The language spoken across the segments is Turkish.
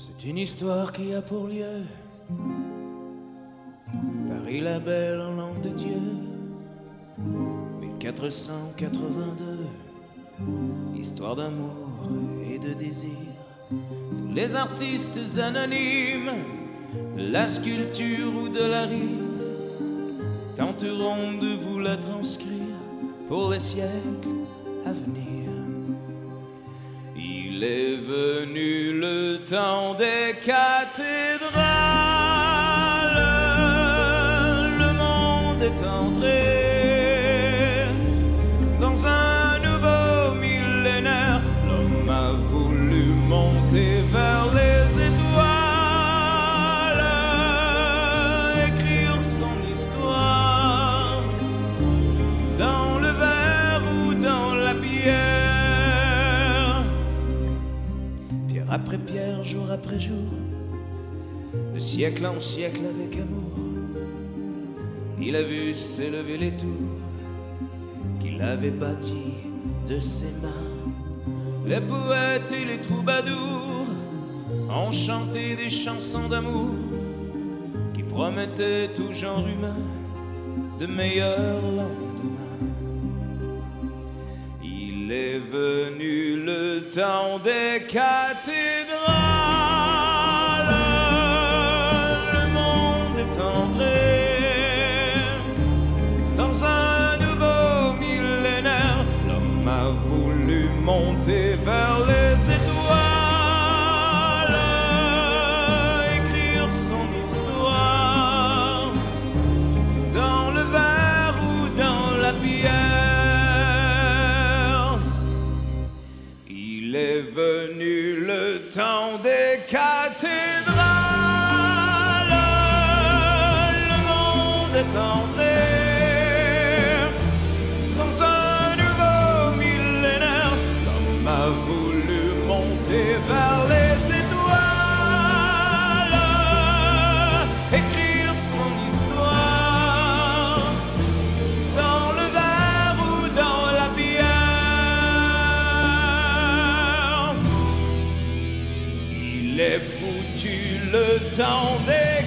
C'est une histoire qui a pour lieu. Paris la belle en langue de Dieu. 1482 Histoire d'amour et de désir. Les artistes anonymes De la sculpture ou de la rime Tenteront de vous la transcrire Pour les siècles à venir Il est venu le temps des cathédrales siècle en siècle avec amour. Il a vu s'élever les tours qu'il avait bâties de ses mains. Les poètes et les troubadours ont chanté des chansons d'amour qui promettaient tout genre humain de meilleurs lendemains. Il est venu le temps des. le temps des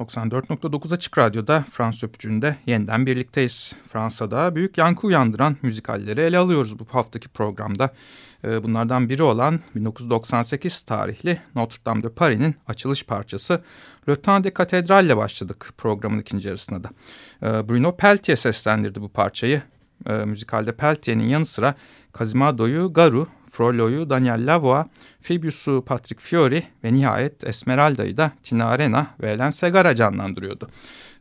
...94.9 Açık Radyo'da Fransız Öpücüğü'nde yeniden birlikteyiz. Fransa'da büyük yankı uyandıran müzikalleri ele alıyoruz bu haftaki programda. Ee, bunlardan biri olan 1998 tarihli Notre Dame de Paris'in açılış parçası Le Temps de Cathédrale ile başladık programın ikinci yarısına da. Ee, Bruno Peltier seslendirdi bu parçayı. Ee, müzikalde Peltier'in yanı sıra Quasimodo'yu Garu Frollo'yu Daniel Lavoie, Phoebus'u Patrick Fiori ve nihayet Esmeralda'yı da Tina Arena ve Helen Segara canlandırıyordu.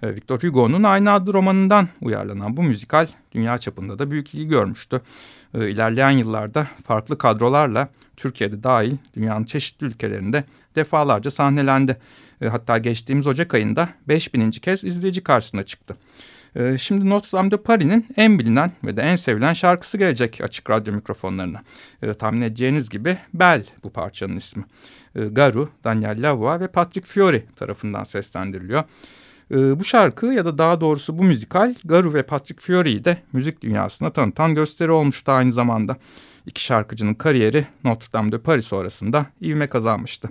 Ee, Victor Hugo'nun aynı adlı romanından uyarlanan bu müzikal dünya çapında da büyük ilgi görmüştü. Ee, ilerleyen yıllarda farklı kadrolarla Türkiye'de dahil dünyanın çeşitli ülkelerinde defalarca sahnelendi. Ee, hatta geçtiğimiz Ocak ayında 5000. kez izleyici karşısına çıktı. Ee, şimdi Notre Dame de Paris'in en bilinen ve de en sevilen şarkısı gelecek açık radyo mikrofonlarına. Ee, tahmin edeceğiniz gibi Bell bu parçanın ismi. Ee, Garu, Daniel Lavoie ve Patrick Fiori tarafından seslendiriliyor. bu şarkı ya da daha doğrusu bu müzikal Garu ve Patrick Fiori'yi de müzik dünyasına tanıtan gösteri olmuştu aynı zamanda. İki şarkıcının kariyeri Notre Dame de Paris sonrasında ivme kazanmıştı.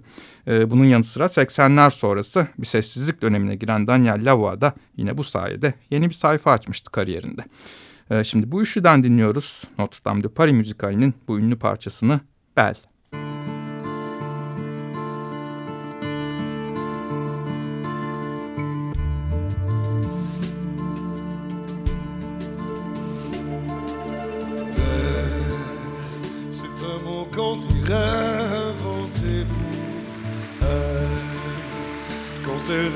Ee, bunun yanı sıra 80'ler sonrası bir sessizlik dönemine giren Daniel Lavoie da yine bu sayede yeni bir sayfa açmıştı kariyerinde. Ee, şimdi bu üçlüden dinliyoruz Notre Dame de Paris müzikalinin bu ünlü parçasını Belle.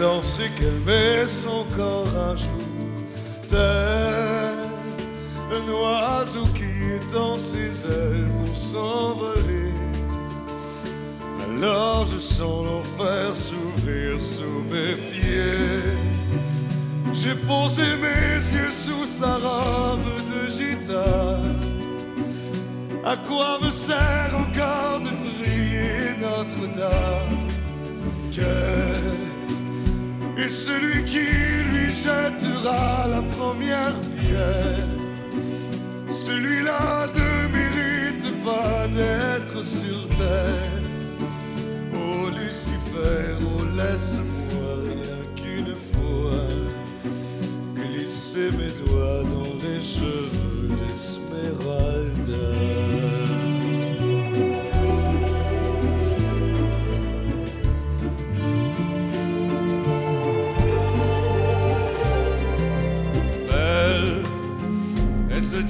Elle dansait qu'elle met son corps un jour Tel un oiseau qui étend ses ailes pour s'envoler. Alors je sens l'enfer s'ouvrir sous mes pieds. J'ai posé mes yeux sous sa robe de gitane. À quoi me sert encore de prier Notre-Dame? Et celui qui lui jettera la première pierre,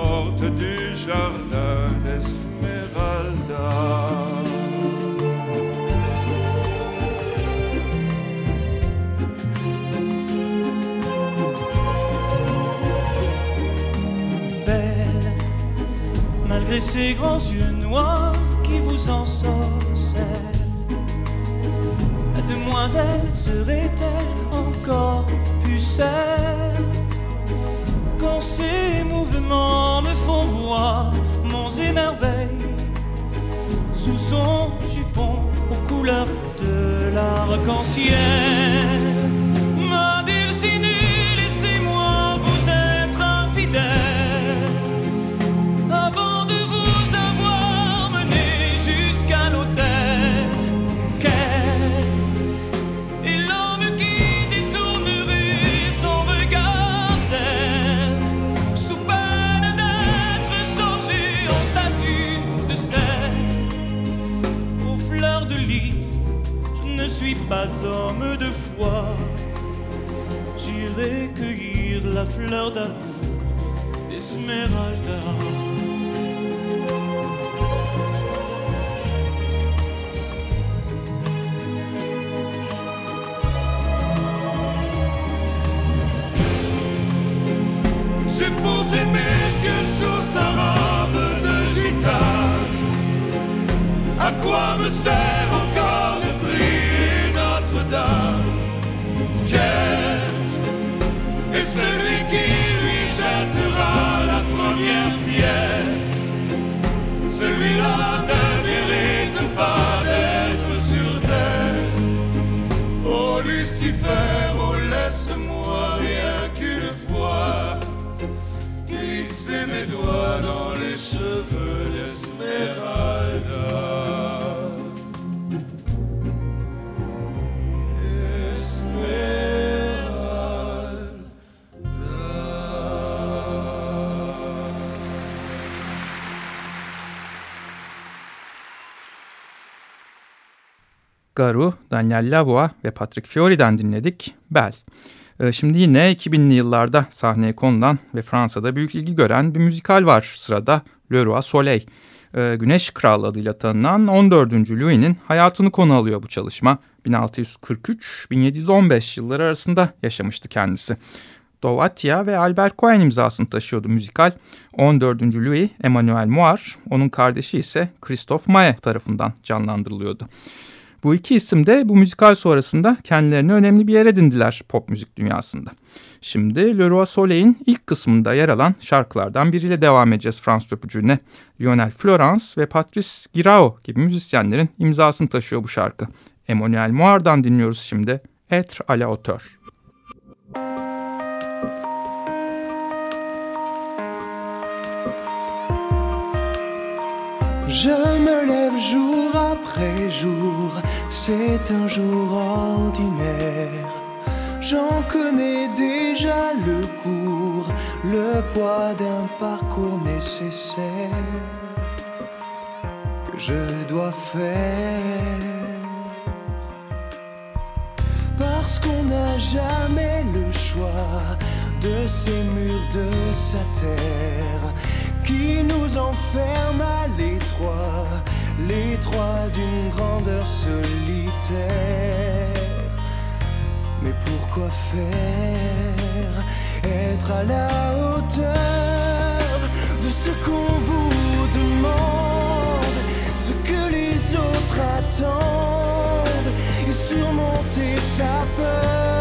Porte du jardin d'Esmeralda. Belle, malgré ses grands yeux noirs qui vous ensorcellent demoiselle serait-elle encore pucelle Quand ses mouvements me font voir mon émerveil Sous son jupon aux couleurs de l'arc-en-ciel pas homme de foi, j'irai cueillir la fleur d'amour d'Esmeralda. Mes doigts dans les cheveux d'Esmeralda. Garu, Daniel Lavoie ve Patrick Fiori'den dinledik Bell. Ee, şimdi yine 2000'li yıllarda sahneye konulan ve Fransa'da büyük ilgi gören bir müzikal var sırada Le Roi Soleil. Ee, Güneş Kral adıyla tanınan 14. Louis'nin hayatını konu alıyor bu çalışma. 1643-1715 yılları arasında yaşamıştı kendisi. Dovatia ve Albert Cohen imzasını taşıyordu müzikal. 14. Louis Emmanuel Moir, onun kardeşi ise Christophe Maé tarafından canlandırılıyordu. Bu iki isim de bu müzikal sonrasında kendilerine önemli bir yer edindiler pop müzik dünyasında. Şimdi Le Roi Soleil'in ilk kısmında yer alan şarkılardan biriyle devam edeceğiz Fransız öpücüğüne. Lionel Florence ve Patrice Girao gibi müzisyenlerin imzasını taşıyor bu şarkı. Emmanuel Moir'dan dinliyoruz şimdi. Être à la hauteur. Je me lève jour après jour, c'est un jour ordinaire. J'en connais déjà le cours, le poids d'un parcours nécessaire que je dois faire. Parce qu'on n'a jamais le choix de ces murs de sa terre qui nous enferme à l'étroit, l'étroit d'une grandeur solitaire. Mais pourquoi faire? Être à la hauteur de ce qu'on vous demande, ce que les autres attendent et surmonter sa peur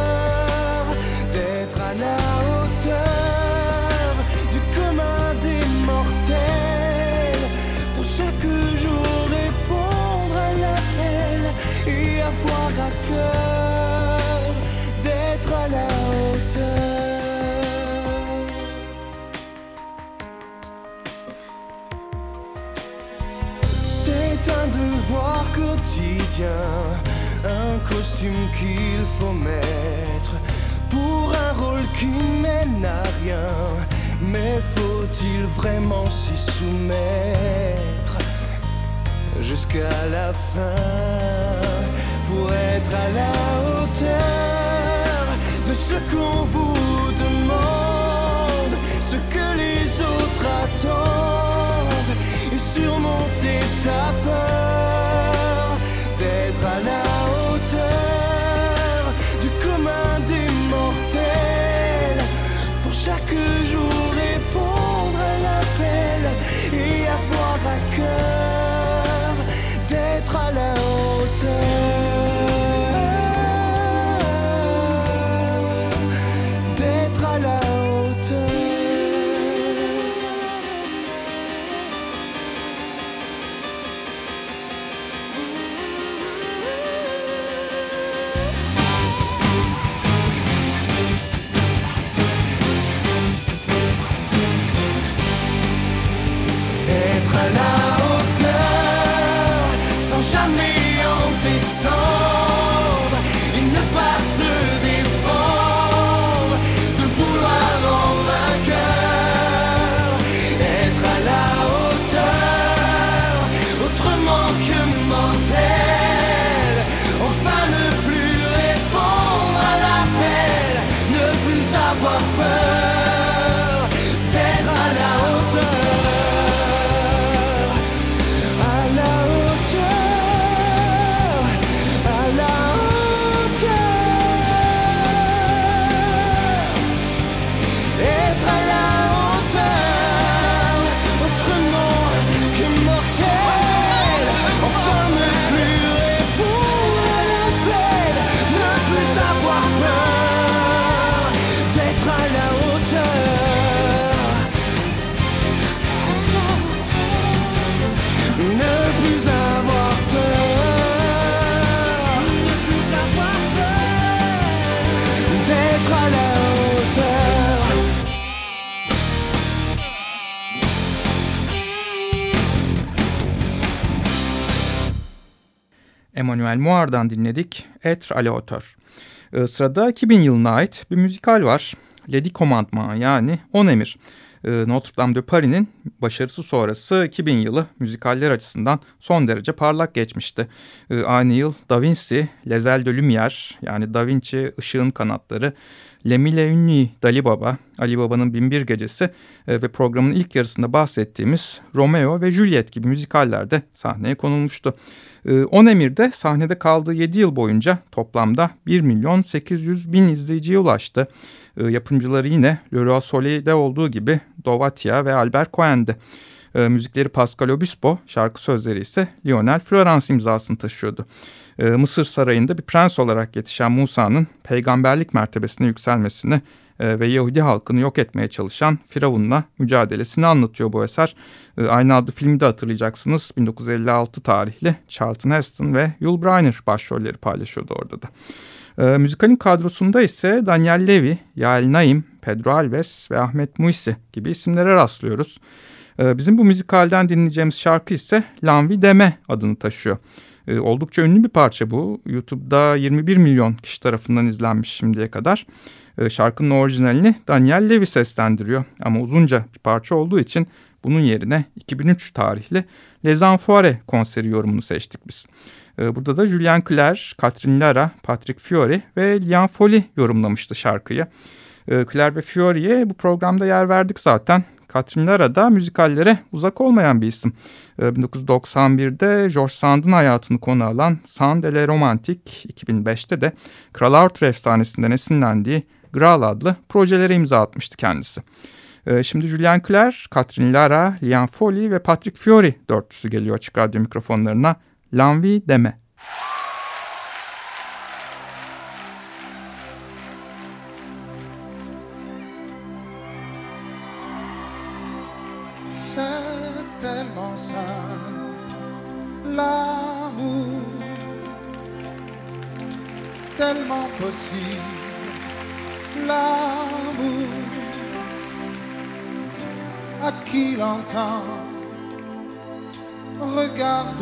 vraiment s'y soumettre jusqu'à la fin pour être à la hauteur de ce qu'on vous demande, ce que les autres attendent et surmonter sa peur Emmanuel Moir'dan dinledik Etre à la hauteur. Ee, sırada 2000 yılına ait bir müzikal var. Lady Commandement yani On Emir. Ee, Notre Dame de Paris'in başarısı sonrası 2000 yılı müzikaller açısından son derece parlak geçmişti. Ee, aynı yıl Da Vinci, Ailes de Lumière yani Da Vinci Işığın Kanatları, Le Mille Unni Dali Baba, Ali Baba'nın Binbir Gecesi e, ve programın ilk yarısında bahsettiğimiz Romeo ve Juliet gibi müzikaller de sahneye konulmuştu. E, On Emir'de sahnede kaldığı 7 yıl boyunca toplamda 1 milyon 800 bin izleyiciye ulaştı. E, yapımcıları yine Le Roi Soleil'de olduğu gibi Dovatia ve Albert Cohen'di. Müzikleri Pascal Obispo, şarkı sözleri ise Lionel Florence imzasını taşıyordu. E, Mısır sarayında bir prens olarak yetişen Musa'nın peygamberlik mertebesine yükselmesini e, ve Yahudi halkını yok etmeye çalışan Firavun'la mücadelesini anlatıyor bu eser. E, aynı adlı filmi de hatırlayacaksınız. 1956 tarihli Charlton Heston ve Yul Brynner başrolleri paylaşıyordu orada da. E, müzikalin kadrosunda ise Daniel Levy, Yael Naim, Pedro Alves ve Ahmet Muisi gibi isimlere rastlıyoruz. E, bizim bu müzikalden dinleyeceğimiz şarkı ise Lanvi Deme adını taşıyor. E, oldukça ünlü bir parça bu. YouTube'da 21 milyon kişi tarafından izlenmiş şimdiye kadar. E, şarkının orijinalini Daniel Levy seslendiriyor. Ama uzunca bir parça olduğu için bunun yerine 2003 tarihli Les Enfoirés konseri yorumunu seçtik biz. E, burada da Julien Clerc, Catherine Lara, Patrick Fiori ve Lian Foley yorumlamıştı şarkıyı. E, Clerc ve Fiori'ye bu programda yer verdik zaten. Catherine Lara da müzikallere uzak olmayan bir isim. 1991'de ee, George Sand'ın hayatını konu alan Sand ele Romantik, 2005'te de Kral Arthur efsanesinden esinlendiği Graal adlı projelere imza atmıştı kendisi. Ee, şimdi Julian Clerc, Catherine Lara, Lian Foley ve Patrick Fiori dörtlüsü geliyor açık radyo mikrofonlarına. Lanvi deme.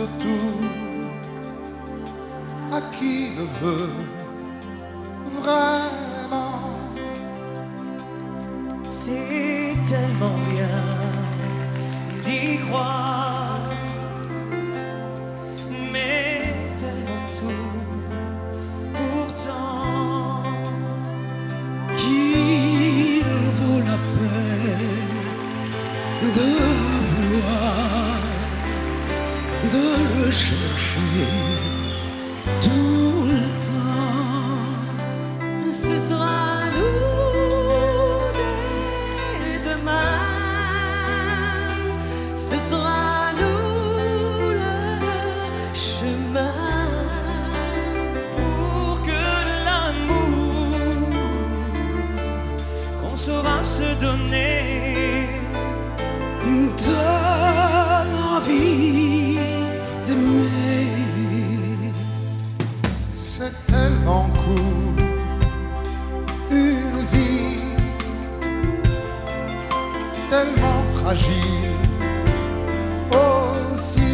tout à qui le veut vraiment? C'est tellement bien d'y croire, mais tellement tout pourtant qu'il vaut la peine de. 是谁 tellement fragile. Oh, si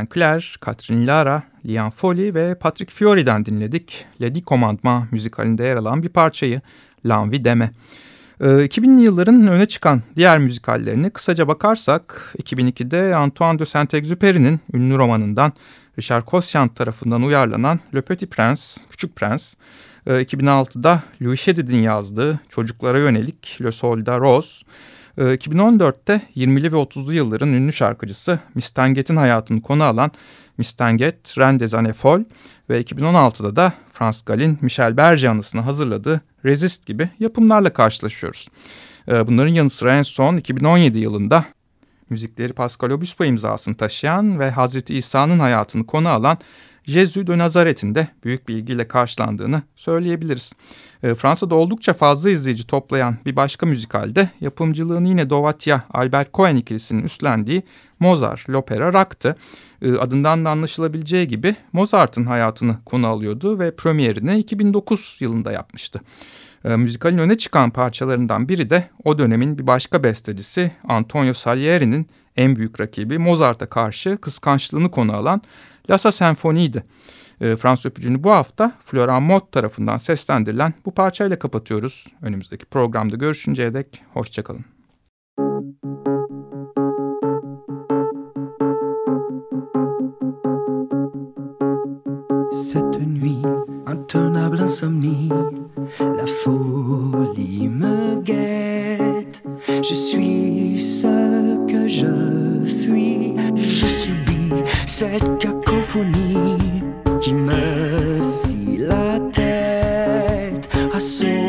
Julien Clerc, Catherine Lara, Lian Foley ve Patrick Fiori'den dinledik. Lady Commandement müzikalinde yer alan bir parçayı L'Envie Deme. 2000'li yılların öne çıkan diğer müzikallerini kısaca bakarsak 2002'de Antoine de Saint-Exupéry'nin ünlü romanından Richard Cossiant tarafından uyarlanan Le Petit Prince, Küçük Prens, 2006'da Louis Chédid'in yazdığı çocuklara yönelik Le Soldat Rose, 2014'te ee, 20'li ve 30'lu yılların ünlü şarkıcısı Mistanget'in hayatını konu alan Mistanget, Ren des Années Folles ve 2016'da da Frans Gal'in Michel Berger anısını hazırladığı Resist gibi yapımlarla karşılaşıyoruz. Ee, bunların yanı sıra en son 2017 yılında müzikleri Pascal Obispo imzasını taşıyan ve Hazreti İsa'nın hayatını konu alan Jesu de Nazaret'in de büyük bir ilgiyle karşılandığını söyleyebiliriz. E, Fransa'da oldukça fazla izleyici toplayan bir başka müzikalde yapımcılığını yine Dovatya Albert Cohen ikilisinin üstlendiği Mozart l'Opera Rock'tı. E, adından da anlaşılabileceği gibi Mozart'ın hayatını konu alıyordu ve premierini 2009 yılında yapmıştı. E, müzikalin öne çıkan parçalarından biri de o dönemin bir başka bestecisi Antonio Salieri'nin en büyük rakibi Mozart'a karşı kıskançlığını konu alan Lassa Senfoni'ydi. E, Fransız öpücüğünü bu hafta Florent Mott tarafından seslendirilen bu parçayla kapatıyoruz. Önümüzdeki programda görüşünceye dek hoşçakalın. Cette nuit, intenable insomnie, la folie me guette. Je suis ce que je fuis, je subis cette cacophonie qui me scie la tête, assommant